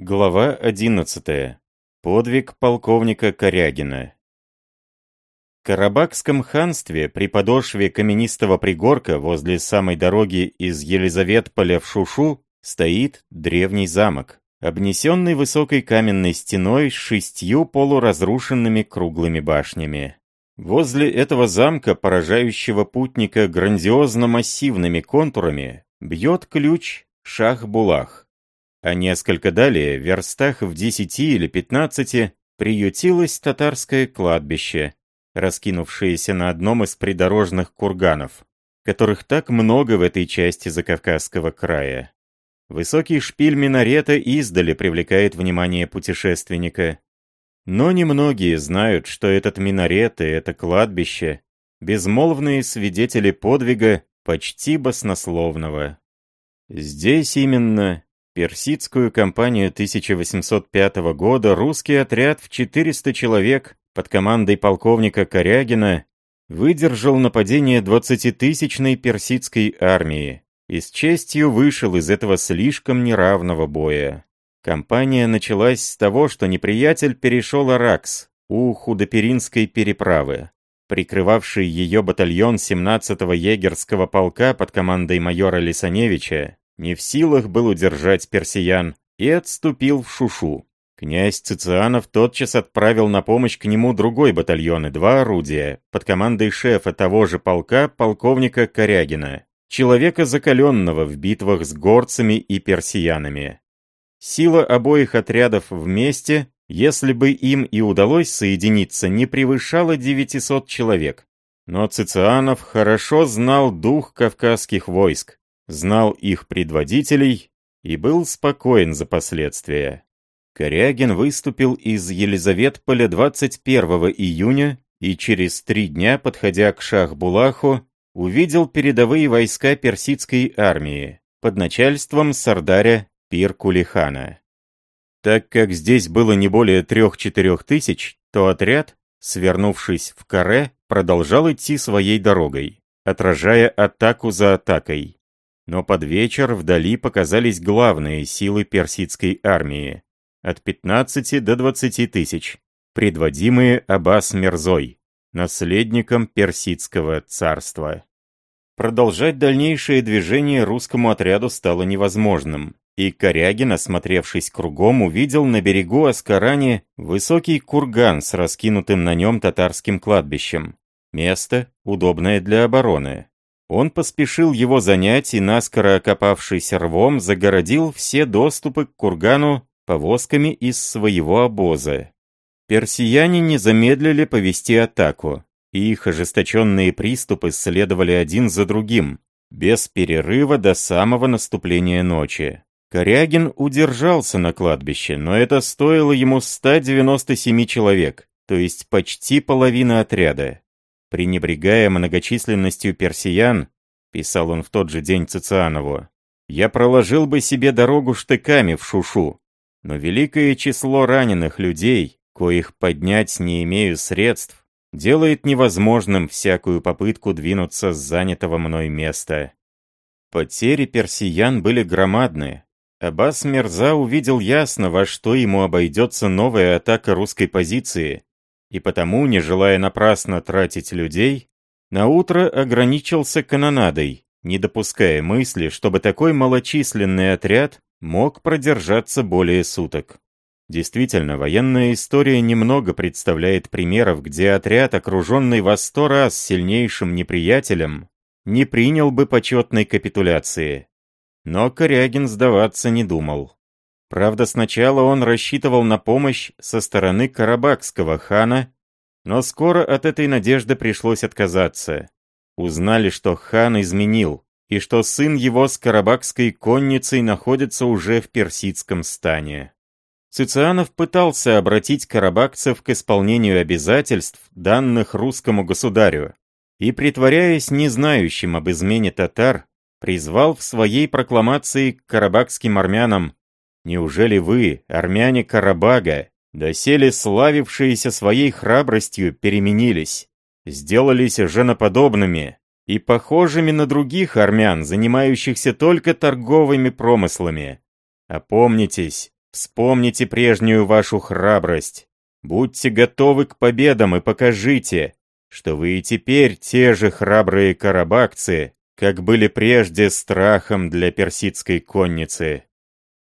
Глава 11. Подвиг полковника Корягина. В Карабахском ханстве при подошве каменистого пригорка возле самой дороги из Елизаветполя в Шушу стоит древний замок, обнесенный высокой каменной стеной с шестью полуразрушенными круглыми башнями. Возле этого замка, поражающего путника грандиозно-массивными контурами, бьет ключ Шах-Булах а несколько далее, в верстах в десяти или пятнадцати, приютилось татарское кладбище, раскинувшееся на одном из придорожных курганов, которых так много в этой части Закавказского края. Высокий шпиль минарета издали привлекает внимание путешественника. Но немногие знают, что этот минарет и это кладбище — безмолвные свидетели подвига почти баснословного. Здесь именно персидскую кампанию 1805 года русский отряд в 400 человек под командой полковника Корягина выдержал нападение 20-тысячной персидской армии и с честью вышел из этого слишком неравного боя. Кампания началась с того, что неприятель перешел Аракс у Худоперинской переправы. Прикрывавший ее батальон 17-го егерского полка под командой майора Лисаневича не в силах был удержать персиян и отступил в Шушу. Князь Цицианов тотчас отправил на помощь к нему другой батальон и два орудия под командой шефа того же полка полковника Корягина, человека закаленного в битвах с горцами и персиянами. Сила обоих отрядов вместе, если бы им и удалось соединиться, не превышала 900 человек. Но Цицианов хорошо знал дух кавказских войск знал их предводителей и был спокоен за последствия. Корягин выступил из Елизаветполя 21 июня и через три дня, подходя к Шах-Булаху, увидел передовые войска персидской армии под начальством сардаря Пир-Кулихана. Так как здесь было не более трех-четырех тысяч, то отряд, свернувшись в каре, продолжал идти своей дорогой, отражая атаку за атакой. Но под вечер вдали показались главные силы персидской армии, от 15 до 20 тысяч, предводимые Аббас Мерзой, наследником персидского царства. Продолжать дальнейшее движение русскому отряду стало невозможным, и Корягин, осмотревшись кругом, увидел на берегу Аскарани высокий курган с раскинутым на нем татарским кладбищем. Место, удобное для обороны. Он поспешил его занять и, наскоро окопавшись рвом, загородил все доступы к кургану повозками из своего обоза. Персияне не замедлили повести атаку, и их ожесточенные приступы следовали один за другим, без перерыва до самого наступления ночи. Корягин удержался на кладбище, но это стоило ему 197 человек, то есть почти половина отряда. Пренебрегая многочисленностью персиян, писал он в тот же день Цицианову, я проложил бы себе дорогу штыками в Шушу, но великое число раненых людей, коих поднять не имею средств, делает невозможным всякую попытку двинуться с занятого мной места. Потери персиян были громадны. Аббас Мерза увидел ясно, во что ему обойдется новая атака русской позиции, и потому, не желая напрасно тратить людей, наутро ограничился канонадой, не допуская мысли, чтобы такой малочисленный отряд мог продержаться более суток. Действительно, военная история немного представляет примеров, где отряд, окруженный во сто раз сильнейшим неприятелем, не принял бы почетной капитуляции. Но Корягин сдаваться не думал. Правда, сначала он рассчитывал на помощь со стороны Карабахского хана, но скоро от этой надежды пришлось отказаться. Узнали, что хан изменил, и что сын его с Карабахской конницей находится уже в персидском стане. Цицианов пытался обратить карабахцев к исполнению обязательств, данных русскому государю, и, притворяясь незнающим об измене татар, призвал в своей прокламации к карабахским армянам Неужели вы, армяне Карабага, доселе славившиеся своей храбростью, переменились, сделались женоподобными и похожими на других армян, занимающихся только торговыми промыслами? Опомнитесь, Вспомните прежнюю вашу храбрость. Будьте готовы к победам и покажите, что вы и теперь те же храбрые карабакцы, как были прежде страхом для персидской конницы.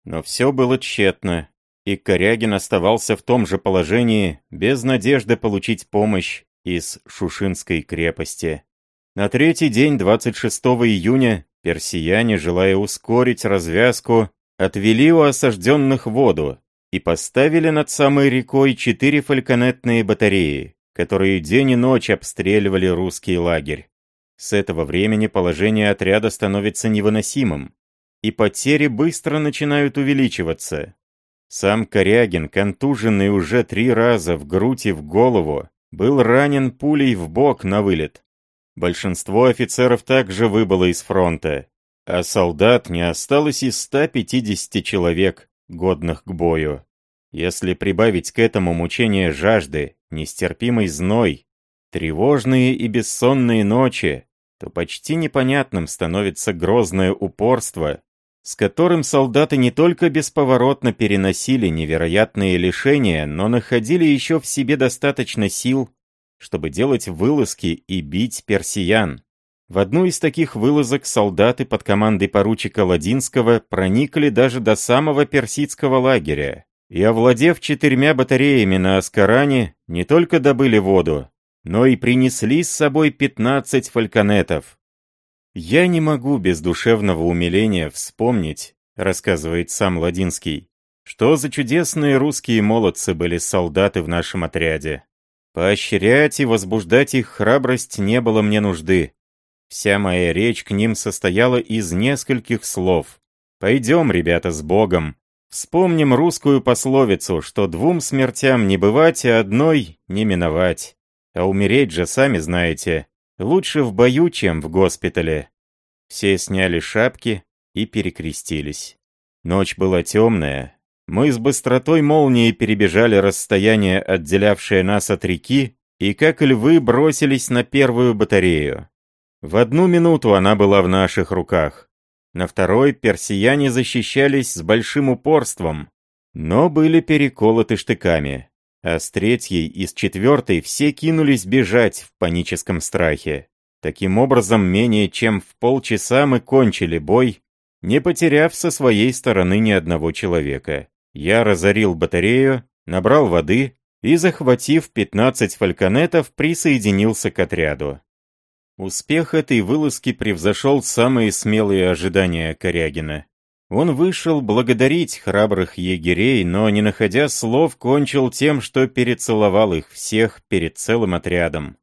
Но все было тщетно, и Корягин оставался в том же положении, без надежды получить помощь из Шушинской крепости. На третий день, 26 июня, персияне, желая ускорить развязку, отвели у осажденных воду и поставили над самой рекой четыре фальконетные батареи, которые день и ночь обстреливали русский лагерь. С этого времени положение отряда становится невыносимым, и потери быстро начинают увеличиваться. Сам Корягин, контуженный уже три раза в грудь и в голову, был ранен пулей в бок на вылет. Большинство офицеров также выбыло из фронта, а солдат не осталось из 150 человек, годных к бою. Если прибавить к этому мучение жажды, нестерпимый зной, тревожные и бессонные ночи, то почти непонятным становится грозное упорство, с которым солдаты не только бесповоротно переносили невероятные лишения, но находили еще в себе достаточно сил, чтобы делать вылазки и бить персиян. В одну из таких вылазок солдаты под командой поручика Ладинского проникли даже до самого персидского лагеря и, овладев четырьмя батареями на Аскаране, не только добыли воду, но и принесли с собой 15 фальконетов. «Я не могу без душевного умиления вспомнить», рассказывает сам Ладинский, что за чудесные русские молодцы были солдаты в нашем отряде. Поощрять и возбуждать их храбрость не было мне нужды. Вся моя речь к ним состояла из нескольких слов. «Пойдем, ребята, с Богом. Вспомним русскую пословицу, что двум смертям не бывать, а одной не миновать. А умереть же, сами знаете, лучше в бою, чем в госпитале». Все сняли шапки и перекрестились. Ночь была темная. Мы с быстротой молнии перебежали расстояние, отделявшее нас от реки, и как львы бросились на первую батарею. В одну минуту она была в наших руках. На второй персияне защищались с большим упорством, но были переколоты штыками. А с третьей и с четвертой все кинулись бежать в паническом страхе. Таким образом, менее чем в полчаса мы кончили бой, не потеряв со своей стороны ни одного человека. Я разорил батарею, набрал воды и, захватив 15 фальконетов, присоединился к отряду. Успех этой вылазки превзошел самые смелые ожидания Корягина. Он вышел благодарить храбрых егерей, но, не находя слов, кончил тем, что перецеловал их всех перед целым отрядом.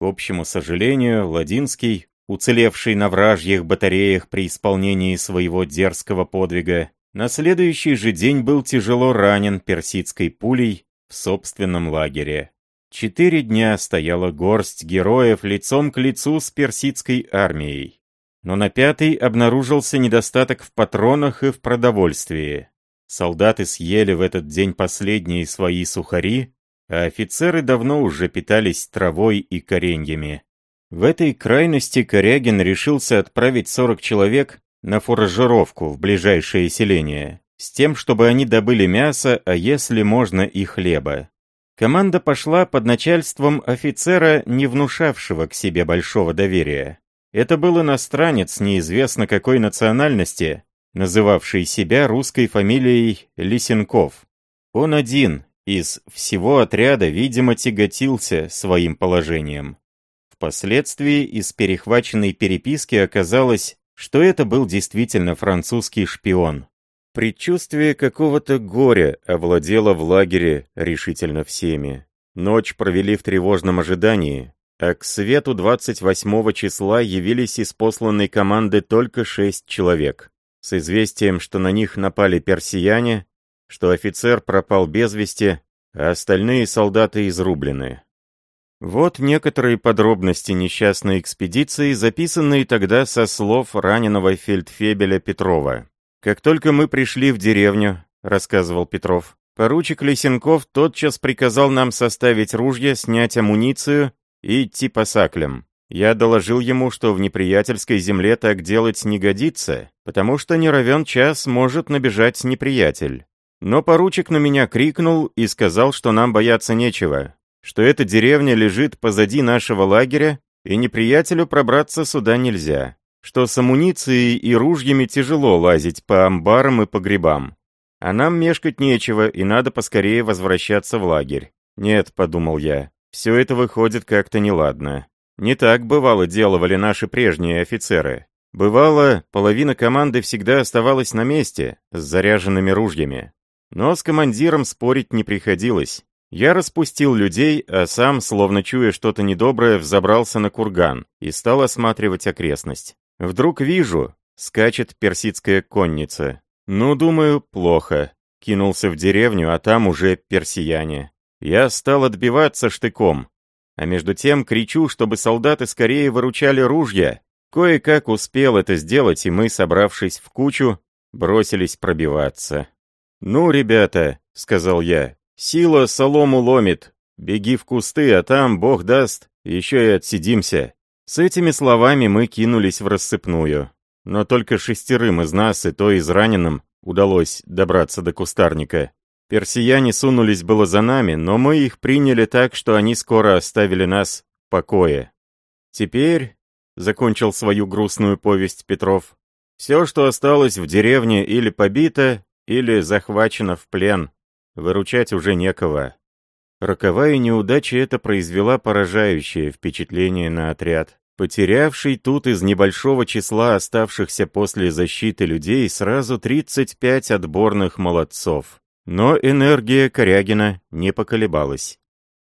К общему сожалению, Ладинский, уцелевший на вражьих батареях при исполнении своего дерзкого подвига, на следующий же день был тяжело ранен персидской пулей в собственном лагере. Четыре дня стояла горсть героев лицом к лицу с персидской армией. Но на пятый обнаружился недостаток в патронах и в продовольствии. Солдаты съели в этот день последние свои сухари, а офицеры давно уже питались травой и кореньями. В этой крайности Корягин решился отправить 40 человек на фуражировку в ближайшее селение, с тем, чтобы они добыли мясо, а если можно и хлеба. Команда пошла под начальством офицера, не внушавшего к себе большого доверия. Это был иностранец неизвестно какой национальности, называвший себя русской фамилией Лисенков. Он один из всего отряда, видимо, тяготился своим положением. Впоследствии из перехваченной переписки оказалось, что это был действительно французский шпион. Предчувствие какого-то горя овладело в лагере решительно всеми. Ночь провели в тревожном ожидании, а к свету 28 числа явились из посланной команды только шесть человек, с известием, что на них напали персияне, что офицер пропал без вести, а остальные солдаты изрублены. Вот некоторые подробности несчастной экспедиции, записанные тогда со слов раненого фельдфебеля Петрова. «Как только мы пришли в деревню», — рассказывал Петров, поручик Лисенков тотчас приказал нам составить ружья, снять амуницию и идти по саклям. Я доложил ему, что в неприятельской земле так делать не годится, потому что не равен час может набежать неприятель. Но поручик на меня крикнул и сказал, что нам бояться нечего, что эта деревня лежит позади нашего лагеря, и неприятелю пробраться сюда нельзя, что с амуницией и ружьями тяжело лазить по амбарам и погребам. А нам мешкать нечего, и надо поскорее возвращаться в лагерь. Нет, подумал я, все это выходит как-то неладно. Не так бывало делали наши прежние офицеры. Бывало, половина команды всегда оставалась на месте, с заряженными ружьями. Но с командиром спорить не приходилось. Я распустил людей, а сам, словно чуя что-то недоброе, взобрался на курган и стал осматривать окрестность. Вдруг вижу, скачет персидская конница. Ну, думаю, плохо. Кинулся в деревню, а там уже персияне. Я стал отбиваться штыком. А между тем кричу, чтобы солдаты скорее выручали ружья. Кое-как успел это сделать, и мы, собравшись в кучу, бросились пробиваться. «Ну, ребята», — сказал я, — «сила солому ломит. Беги в кусты, а там, бог даст, еще и отсидимся». С этими словами мы кинулись в рассыпную. Но только шестерым из нас, и то израненным, удалось добраться до кустарника. Персияне сунулись было за нами, но мы их приняли так, что они скоро оставили нас в покое. Теперь, — закончил свою грустную повесть Петров, — все, что осталось в деревне, или побито, или захвачено в плен. Выручать уже некого. Роковая неудача это произвела поражающее впечатление на отряд. Потерявший тут из небольшого числа оставшихся после защиты людей сразу 35 отборных молодцов. Но энергия Корягина не поколебалась.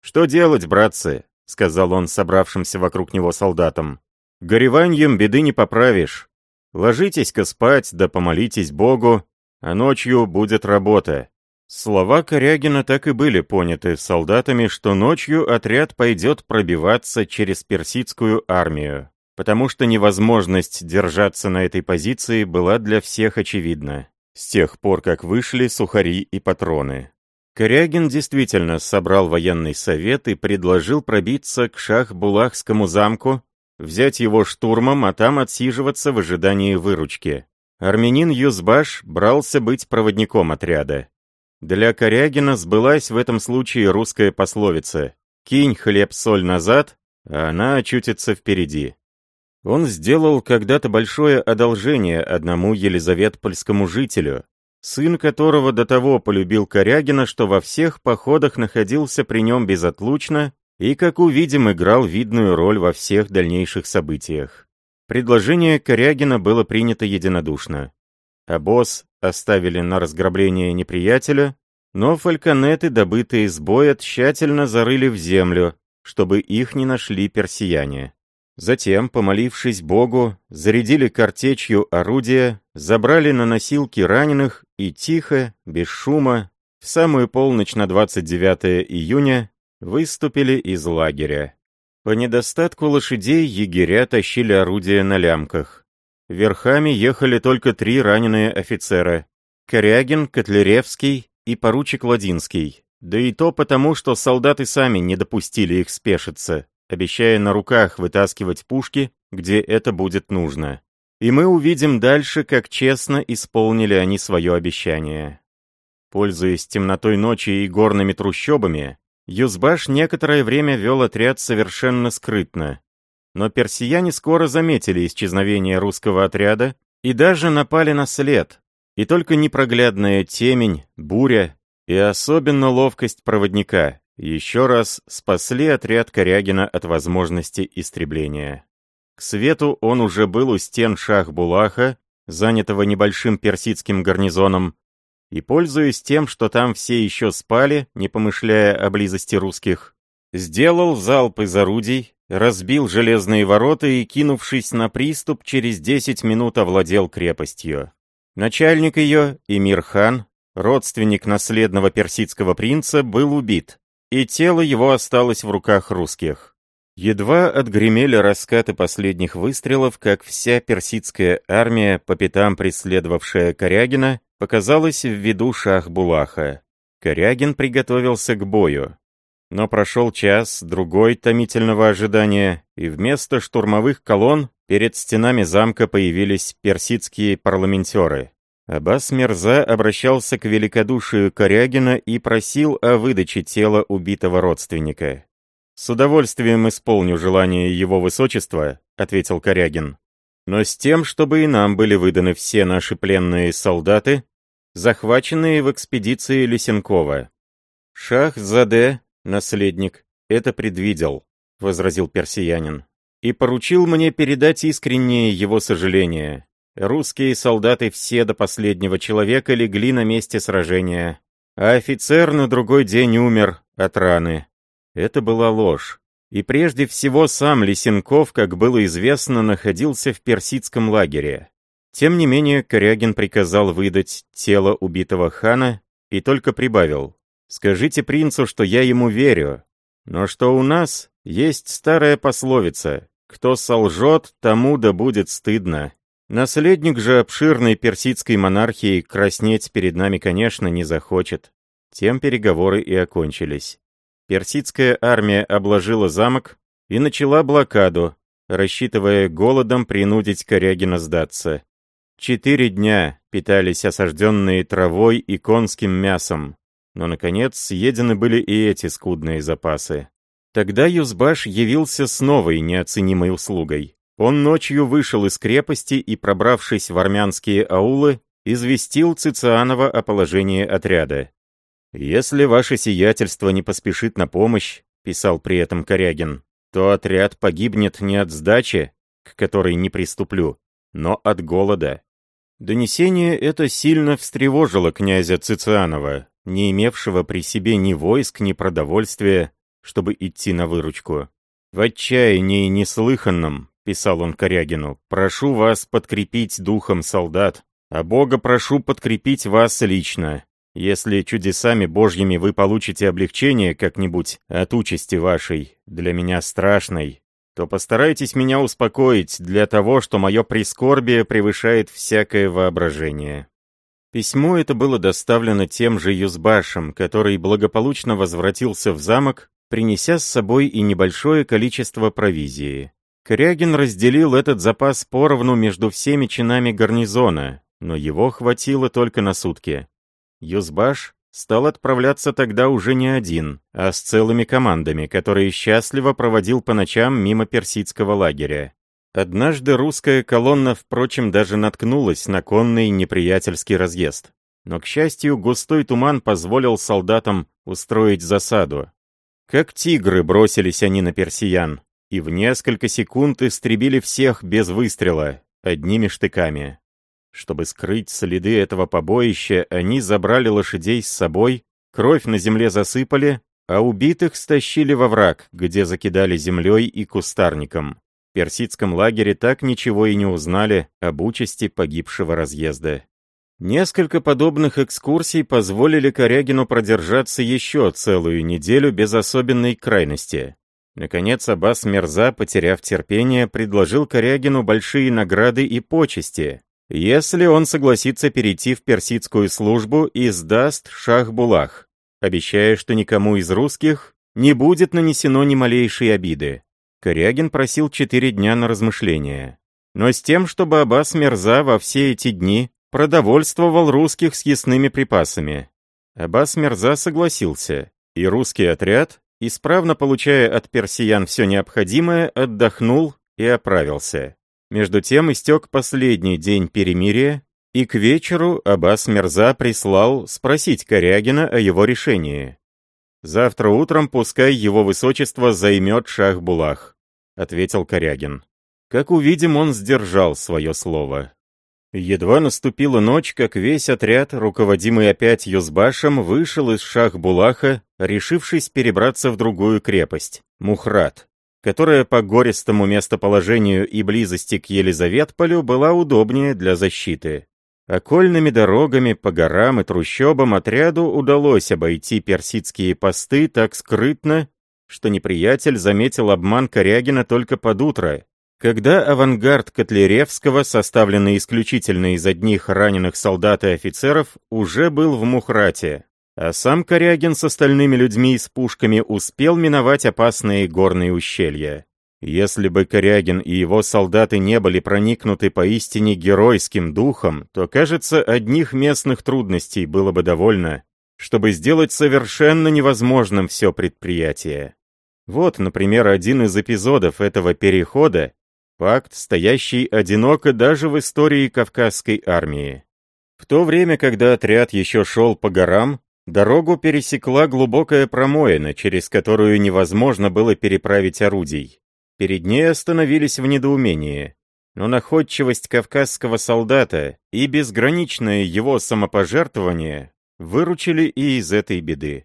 «Что делать, братцы?» — сказал он собравшимся вокруг него солдатам. «Гореваньем беды не поправишь. Ложитесь-ка спать, да помолитесь Богу, а ночью будет работа». Слова Корягина так и были поняты солдатами, что ночью отряд пойдет пробиваться через персидскую армию, потому что невозможность держаться на этой позиции была для всех очевидна с тех пор, как вышли сухари и патроны. Корягин действительно собрал военный совет и предложил пробиться к Шах-Булахскому замку, взять его штурмом, а там отсиживаться в ожидании выручки. Армянин Юзбаш брался быть проводником отряда. Для Корягина сбылась в этом случае русская пословица «Кинь хлеб-соль назад, а она очутится впереди». Он сделал когда-то большое одолжение одному Елизаветпольскому жителю, сын которого до того полюбил Корягина, что во всех походах находился при нем безотлучно и, как увидим, играл видную роль во всех дальнейших событиях. Предложение Корягина было принято единодушно. Обоз оставили на разграбление неприятеля, но фальконеты, добытые с боя, тщательно зарыли в землю, чтобы их не нашли персияне. Затем, помолившись Богу, зарядили картечью орудия, забрали на носилки раненых и тихо, без шума, в самую полночь на 29 июня выступили из лагеря. По недостатку лошадей егеря тащили орудия на лямках. Верхами ехали только три раненые офицера — Корягин, Котляревский и поручик Ладинский. Да и то потому, что солдаты сами не допустили их спешиться обещая на руках вытаскивать пушки, где это будет нужно. И мы увидим дальше, как честно исполнили они свое обещание. Пользуясь темнотой ночи и горными трущобами, Юзбаш некоторое время вел отряд совершенно скрытно. Но персияне скоро заметили исчезновение русского отряда и даже напали на след. И только непроглядная темень, буря и особенно ловкость проводника, еще раз спасли отряд Корягина от возможности истребления. К свету он уже был у стен Шах-Булаха, занятого небольшим персидским гарнизоном, и, пользуясь тем, что там все еще спали, не помышляя о близости русских, сделал залп из орудий, разбил железные ворота и, кинувшись на приступ, через 10 минут овладел крепостью. Начальник ее, Эмир-хан, родственник наследного персидского принца, был убит, и тело его осталось в руках русских. Едва отгремели раскаты последних выстрелов, как вся персидская армия, по пятам преследовавшая Корягина, показалась в виду Шах-Булаха. Корягин приготовился к бою. Но прошел час, другой томительного ожидания, и вместо штурмовых колонн перед стенами замка появились персидские парламентеры. Аббас Мерза обращался к великодушию Корягина и просил о выдаче тела убитого родственника. «С удовольствием исполню желание его высочества», — ответил Корягин. «Но с тем, чтобы и нам были выданы все наши пленные солдаты, захваченные в экспедиции Лисенкова». «Шах Заде, наследник, это предвидел», — возразил персиянин, «и поручил мне передать искреннее его сожаление. Русские солдаты все до последнего человека легли на месте сражения, а офицер на другой день умер от раны. Это была ложь. И прежде всего сам Лисенков, как было известно, находился в персидском лагере. Тем не менее, Корягин приказал выдать тело убитого хана и только прибавил. «Скажите принцу, что я ему верю, но что у нас есть старая пословица «Кто солжет, тому да будет стыдно». Наследник же обширной персидской монархии краснеть перед нами, конечно, не захочет. Тем переговоры и окончились. Персидская армия обложила замок и начала блокаду, рассчитывая голодом принудить Корягина сдаться. Четыре дня питались осажденные травой и конским мясом, но, наконец, съедены были и эти скудные запасы. Тогда Юзбаш явился с новой неоценимой услугой. Он ночью вышел из крепости и, пробравшись в армянские аулы, известил Цицианова о положении отряда. «Если ваше сиятельство не поспешит на помощь», — писал при этом Корягин, «то отряд погибнет не от сдачи, к которой не приступлю, но от голода». Донесение это сильно встревожило князя Цицианова, не имевшего при себе ни войск, ни продовольствия, чтобы идти на выручку. В отчаянии неслыханном — писал он Корягину, — «прошу вас подкрепить духом солдат, а Бога прошу подкрепить вас лично. Если чудесами Божьими вы получите облегчение как-нибудь от участи вашей, для меня страшной, то постарайтесь меня успокоить для того, что мое прискорбие превышает всякое воображение». Письмо это было доставлено тем же Юзбашем, который благополучно возвратился в замок, принеся с собой и небольшое количество провизии. Корягин разделил этот запас поровну между всеми чинами гарнизона, но его хватило только на сутки. Юзбаш стал отправляться тогда уже не один, а с целыми командами, которые счастливо проводил по ночам мимо персидского лагеря. Однажды русская колонна, впрочем, даже наткнулась на конный неприятельский разъезд. Но, к счастью, густой туман позволил солдатам устроить засаду. Как тигры бросились они на персиян, и в несколько секунд истребили всех без выстрела, одними штыками. Чтобы скрыть следы этого побоища, они забрали лошадей с собой, кровь на земле засыпали, а убитых стащили во враг, где закидали землей и кустарником. В персидском лагере так ничего и не узнали об участи погибшего разъезда. Несколько подобных экскурсий позволили Корягину продержаться еще целую неделю без особенной крайности. Наконец Аббас Мерза, потеряв терпение, предложил Корягину большие награды и почести, если он согласится перейти в персидскую службу и сдаст Шах-Булах, обещая, что никому из русских не будет нанесено ни малейшей обиды. Корягин просил четыре дня на размышление. Но с тем, чтобы Аббас Мерза во все эти дни продовольствовал русских съестными припасами. Аббас Мерза согласился, и русский отряд исправно получая от персиян все необходимое, отдохнул и оправился. Между тем истек последний день перемирия, и к вечеру Аббас Мерза прислал спросить Корягина о его решении. «Завтра утром пускай его высочество займет Шах-Булах», — ответил Корягин. Как увидим, он сдержал свое слово. Едва наступила ночь, как весь отряд, руководимый опять Юзбашем, вышел из Шах-Булаха, решившись перебраться в другую крепость — Мухрат, которая по гористому местоположению и близости к Елизаветполю была удобнее для защиты. Окольными дорогами по горам и трущобам отряду удалось обойти персидские посты так скрытно, что неприятель заметил обман Корягина только под утро, когда авангард Котляревского, составленный исключительно из одних раненых солдат и офицеров, уже был в Мухрате, а сам Корягин с остальными людьми и с пушками успел миновать опасные горные ущелья. Если бы Корягин и его солдаты не были проникнуты поистине геройским духом, то, кажется, одних местных трудностей было бы довольно, чтобы сделать совершенно невозможным все предприятие. Вот, например, один из эпизодов этого перехода, факт, стоящий одиноко даже в истории Кавказской армии. В то время, когда отряд еще шел по горам, дорогу пересекла глубокая промоина, через которую невозможно было переправить орудий. Перед ней остановились в недоумении. Но находчивость кавказского солдата и безграничное его самопожертвование выручили и из этой беды.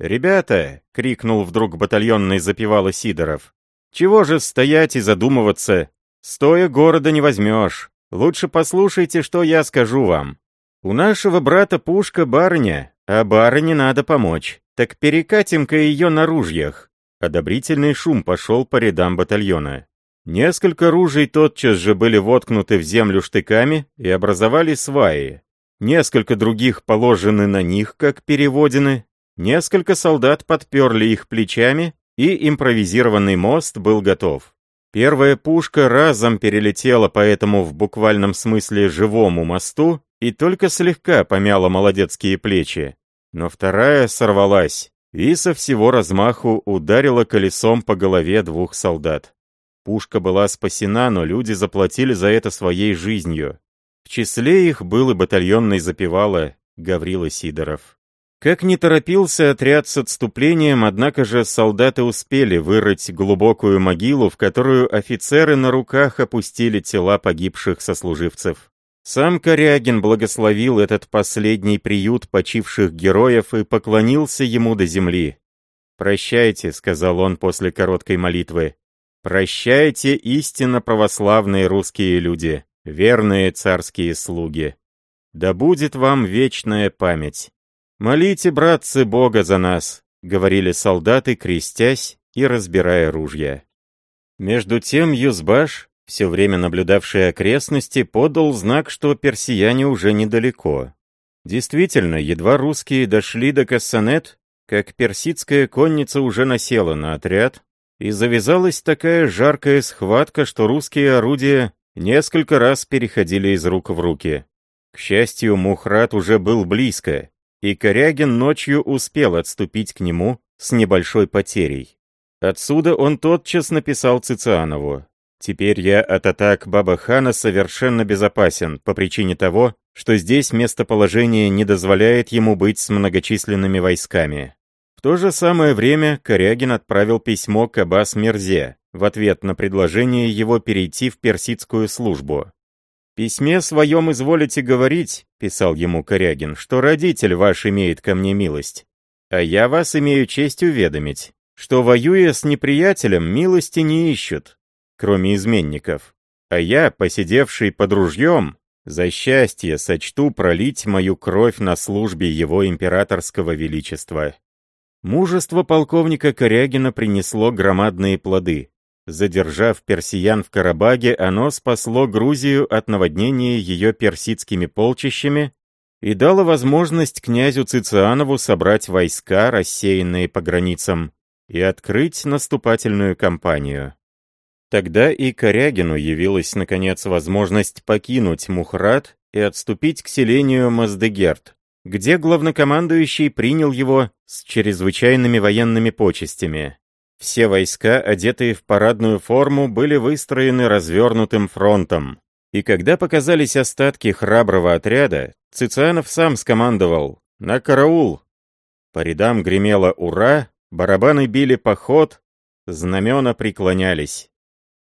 «Ребята!» — крикнул вдруг батальонный запевала Сидоров. «Чего же стоять и задумываться? Стоя города не возьмешь. Лучше послушайте, что я скажу вам. У нашего брата пушка барыня, а барыне надо помочь. Так перекатим-ка ее на ружьях. Одобрительный шум пошел по рядам батальона. Несколько ружей тотчас же были воткнуты в землю штыками и образовали сваи. Несколько других положены на них, как переводины. Несколько солдат подперли их плечами, и импровизированный мост был готов. Первая пушка разом перелетела по этому в буквальном смысле живому мосту и только слегка помяла молодецкие плечи. Но вторая сорвалась и со всего размаху ударила колесом по голове двух солдат. Пушка была спасена, но люди заплатили за это своей жизнью. В числе их был и батальонный запевала Гаврила Сидоров. Как не торопился отряд с отступлением, однако же солдаты успели вырыть глубокую могилу, в которую офицеры на руках опустили тела погибших сослуживцев. Сам Корягин благословил этот последний приют почивших героев и поклонился ему до земли. «Прощайте», — сказал он после короткой молитвы. «Прощайте, истинно православные русские люди, верные царские слуги. Да будет вам вечная память. Молите, братцы, Бога за нас», — говорили солдаты, крестясь и разбирая ружья. Между тем Юзбаш, все время наблюдавший окрестности, подал знак, что персияне уже недалеко. Действительно, едва русские дошли до Кассанет, как персидская конница уже насела на отряд, и завязалась такая жаркая схватка, что русские орудия несколько раз переходили из рук в руки. К счастью, Мухрат уже был близко, и Корягин ночью успел отступить к нему с небольшой потерей. Отсюда он тотчас написал Цицианову. Теперь я от атак Баба-хана совершенно безопасен, по причине того, что здесь местоположение не дозволяет ему быть с многочисленными войсками. В то же самое время Корягин отправил письмо к Аббас Мерзе в ответ на предложение его перейти в персидскую службу. «Письме своем изволите говорить», — писал ему Корягин, «что родитель ваш имеет ко мне милость, а я вас имею честь уведомить, что, воюя с неприятелем, милости не ищут, кроме изменников. А я, посидевший под ружьем, за счастье сочту пролить мою кровь на службе его императорского величества. Мужество полковника Корягина принесло громадные плоды. Задержав персиян в Карабаге, оно спасло Грузию от наводнения ее персидскими полчищами и дало возможность князю Цицианову собрать войска, рассеянные по границам, и открыть наступательную кампанию. Тогда и Корягину явилась, наконец, возможность покинуть Мухрат и отступить к селению Маздегерт, где главнокомандующий принял его с чрезвычайными военными почестями. Все войска, одетые в парадную форму, были выстроены развернутым фронтом. И когда показались остатки храброго отряда, Цицианов сам скомандовал «На караул!». По рядам гремело «Ура!», барабаны били поход, знамена преклонялись.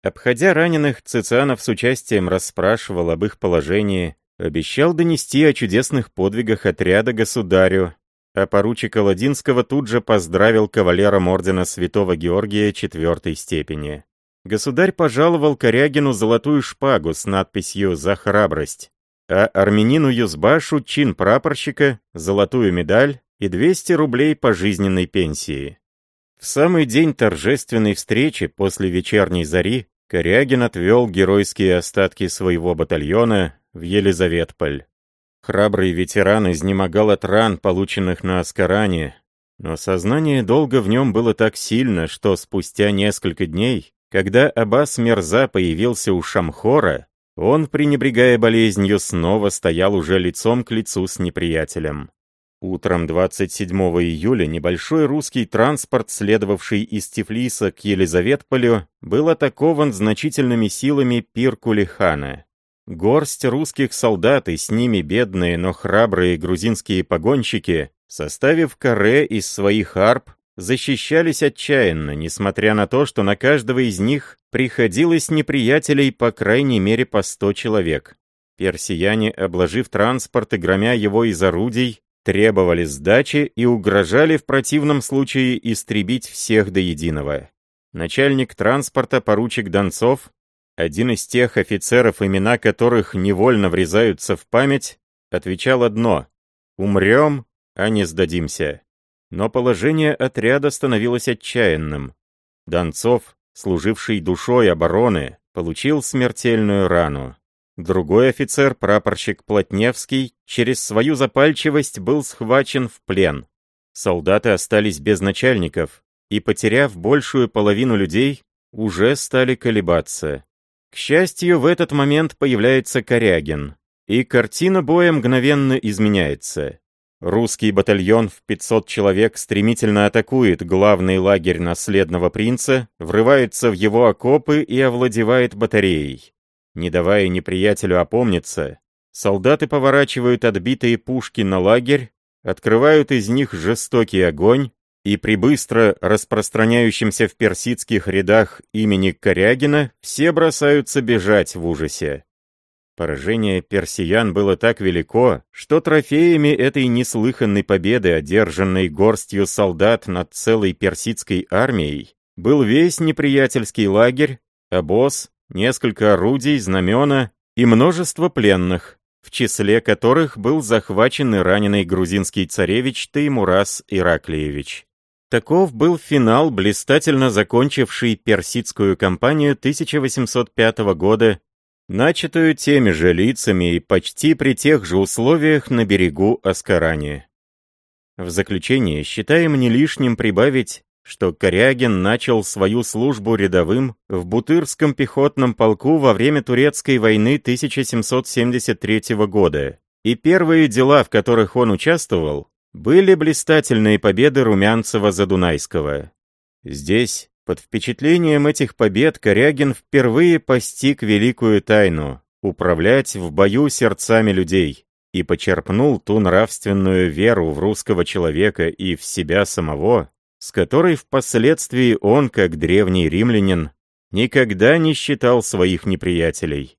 Обходя раненых, Цицианов с участием расспрашивал об их положении, обещал донести о чудесных подвигах отряда государю, а поручика Ладинского тут же поздравил кавалером ордена Святого Георгия четвертой степени. Государь пожаловал Корягину золотую шпагу с надписью «За храбрость», а армянину Юзбашу чин прапорщика, золотую медаль и 200 рублей пожизненной пенсии. В самый день торжественной встречи после вечерней зари Корягин отвел геройские остатки своего батальона в Елизаветполь. Храбрый ветеран изнемогал от ран, полученных на Аскаране, но сознание долга в нем было так сильно, что спустя несколько дней, Когда Аббас Мерза появился у Шамхора, он, пренебрегая болезнью, снова стоял уже лицом к лицу с неприятелем. Утром 27 июля небольшой русский транспорт, следовавший из Тифлиса к Елизаветполю, был атакован значительными силами Пиркулихана. Горсть русских солдат и с ними бедные, но храбрые грузинские погонщики, составив каре из своих арп, защищались отчаянно, несмотря на то, что на каждого из них приходилось неприятелей по крайней мере по сто человек. Персияне, обложив транспорт и громя его из орудий, требовали сдачи и угрожали в противном случае истребить всех до единого. Начальник транспорта, поручик Донцов, один из тех офицеров, имена которых невольно врезаются в память, отвечал одно «Умрем, а не сдадимся». Но положение отряда становилось отчаянным. Донцов, служивший душой обороны, получил смертельную рану. Другой офицер, прапорщик Плотневский, через свою запальчивость был схвачен в плен. Солдаты остались без начальников и, потеряв большую половину людей, уже стали колебаться. К счастью, в этот момент появляется Корягин, и картина боя мгновенно изменяется. Русский батальон в 500 человек стремительно атакует главный лагерь наследного принца, врывается в его окопы и овладевает батареей. Не давая неприятелю опомниться, солдаты поворачивают отбитые пушки на лагерь, открывают из них жестокий огонь, и при быстро распространяющемся в персидских рядах имени Корягина все бросаются бежать в ужасе. Поражение персиян было так велико, что трофеями этой неслыханной победы, одержанной горстью солдат над целой персидской армией, был весь неприятельский лагерь, обоз, несколько орудий, знамена и множество пленных, в числе которых был захвачен и раненый грузинский царевич Теймурас Ираклиевич. Таков был финал, блистательно закончивший персидскую кампанию 1805 года начатую теми же лицами и почти при тех же условиях на берегу Аскарани. В заключение считаем не лишним прибавить, что Корягин начал свою службу рядовым в Бутырском пехотном полку во время Турецкой войны 1773 года, и первые дела, в которых он участвовал, были блистательные победы Румянцева-Задунайского. Здесь под впечатлением этих побед Корягин впервые постиг великую тайну — управлять в бою сердцами людей, и почерпнул ту нравственную веру в русского человека и в себя самого, с которой впоследствии он, как древний римлянин, никогда не считал своих неприятелей.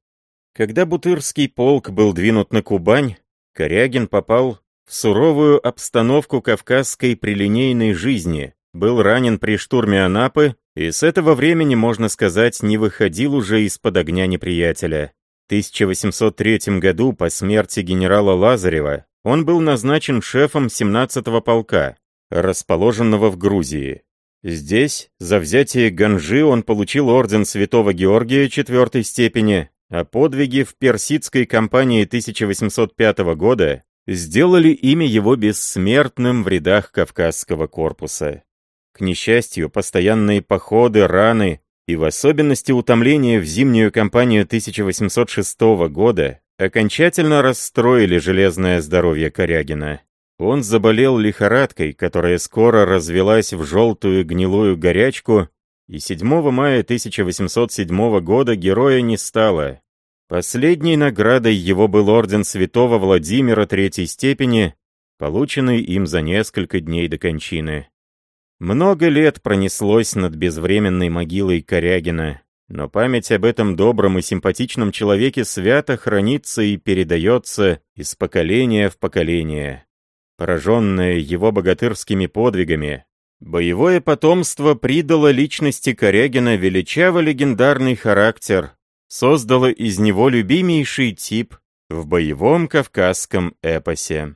Когда Бутырский полк был двинут на Кубань, Корягин попал в суровую обстановку кавказской прилинейной жизни, был ранен при штурме Анапы и с этого времени, можно сказать, не выходил уже из-под огня неприятеля. В 1803 году, по смерти генерала Лазарева, он был назначен шефом 17-го полка, расположенного в Грузии. Здесь, за взятие Ганжи, он получил орден Святого Георгия четвертой степени, а подвиги в персидской кампании 1805 года сделали имя его бессмертным в рядах Кавказского корпуса. К несчастью, постоянные походы, раны и в особенности утомление в зимнюю кампанию 1806 года окончательно расстроили железное здоровье Корягина. Он заболел лихорадкой, которая скоро развелась в желтую гнилую горячку, и 7 мая 1807 года героя не стало. Последней наградой его был орден святого Владимира третьей степени, полученный им за несколько дней до кончины. Много лет пронеслось над безвременной могилой Корягина, но память об этом добром и симпатичном человеке свято хранится и передается из поколения в поколение. Пораженное его богатырскими подвигами, боевое потомство придало личности Корягина величаво-легендарный характер, создало из него любимейший тип в боевом кавказском эпосе.